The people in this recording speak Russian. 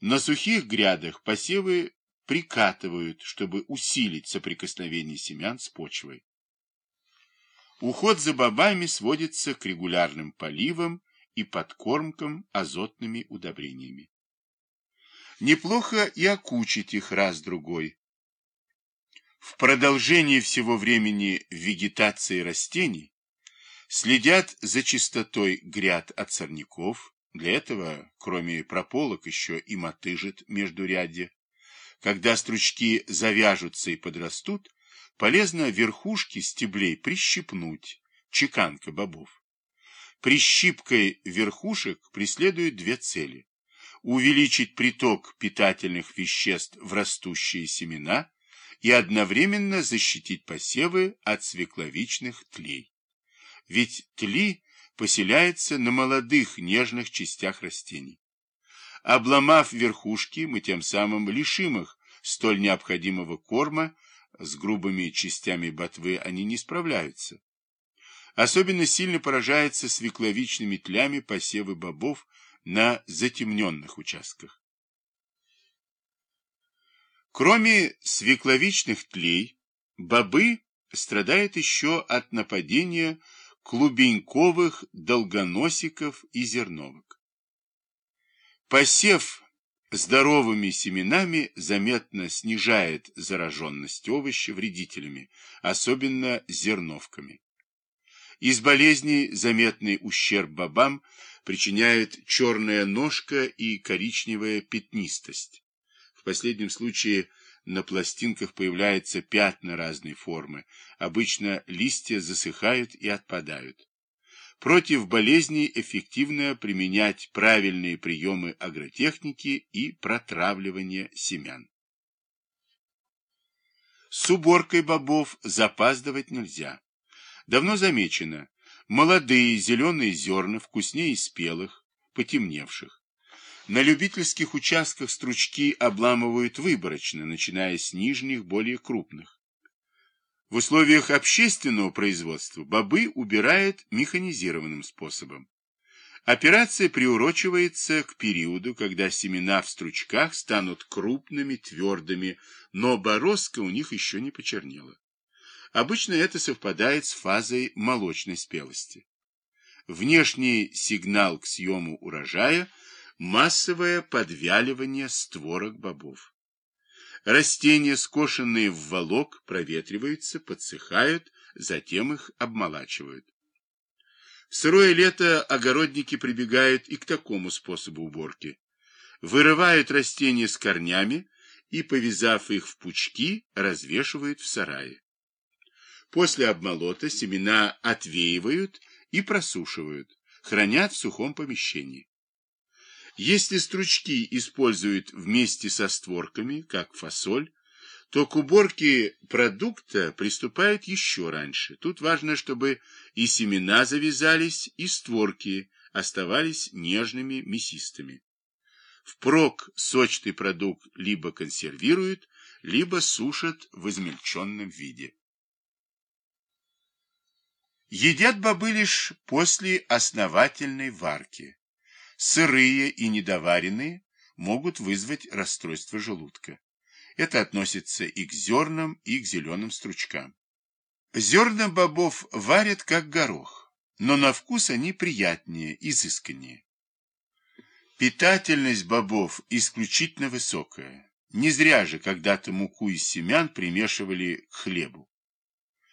На сухих грядах посевы прикатывают, чтобы усилить соприкосновение семян с почвой. Уход за бобами сводится к регулярным поливам и подкормкам азотными удобрениями. Неплохо и окучить их раз-другой. В продолжении всего времени вегетации растений следят за чистотой гряд от сорняков, для этого, кроме прополок, еще и мотыжит междурядье. Когда стручки завяжутся и подрастут, полезно верхушки стеблей прищипнуть, чеканка бобов. Прищипкой верхушек преследуют две цели. Увеличить приток питательных веществ в растущие семена и одновременно защитить посевы от свекловичных тлей. Ведь тли поселяется на молодых нежных частях растений. Обломав верхушки, мы тем самым лишим их столь необходимого корма, с грубыми частями ботвы они не справляются. Особенно сильно поражается свекловичными тлями посевы бобов на затемненных участках. Кроме свекловичных тлей, бобы страдают еще от нападения клубеньковых долгоносиков и зерновок. Посев здоровыми семенами заметно снижает зараженность овоща вредителями, особенно зерновками. Из болезней заметный ущерб бобам причиняет черная ножка и коричневая пятнистость. В последнем случае на пластинках появляются пятна разной формы. Обычно листья засыхают и отпадают. Против болезней эффективно применять правильные приемы агротехники и протравливание семян. С уборкой бобов запаздывать нельзя. Давно замечено, молодые зеленые зерна вкуснее спелых, потемневших. На любительских участках стручки обламывают выборочно, начиная с нижних, более крупных. В условиях общественного производства бобы убирают механизированным способом. Операция приурочивается к периоду, когда семена в стручках станут крупными, твердыми, но бороздка у них еще не почернела. Обычно это совпадает с фазой молочной спелости. Внешний сигнал к съему урожая – массовое подвяливание створок бобов. Растения, скошенные в волок, проветриваются, подсыхают, затем их обмолачивают. В сырое лето огородники прибегают и к такому способу уборки. Вырывают растения с корнями и, повязав их в пучки, развешивают в сарае. После обмолота семена отвеивают и просушивают, хранят в сухом помещении. Если стручки используют вместе со створками, как фасоль, то к уборке продукта приступают еще раньше. Тут важно, чтобы и семена завязались, и створки оставались нежными, мясистыми. Впрок сочный продукт либо консервируют, либо сушат в измельченном виде. Едят бобы лишь после основательной варки сырые и недоваренные, могут вызвать расстройство желудка. Это относится и к зернам, и к зеленым стручкам. Зерна бобов варят как горох, но на вкус они приятнее, изысканнее. Питательность бобов исключительно высокая. Не зря же когда-то муку из семян примешивали к хлебу.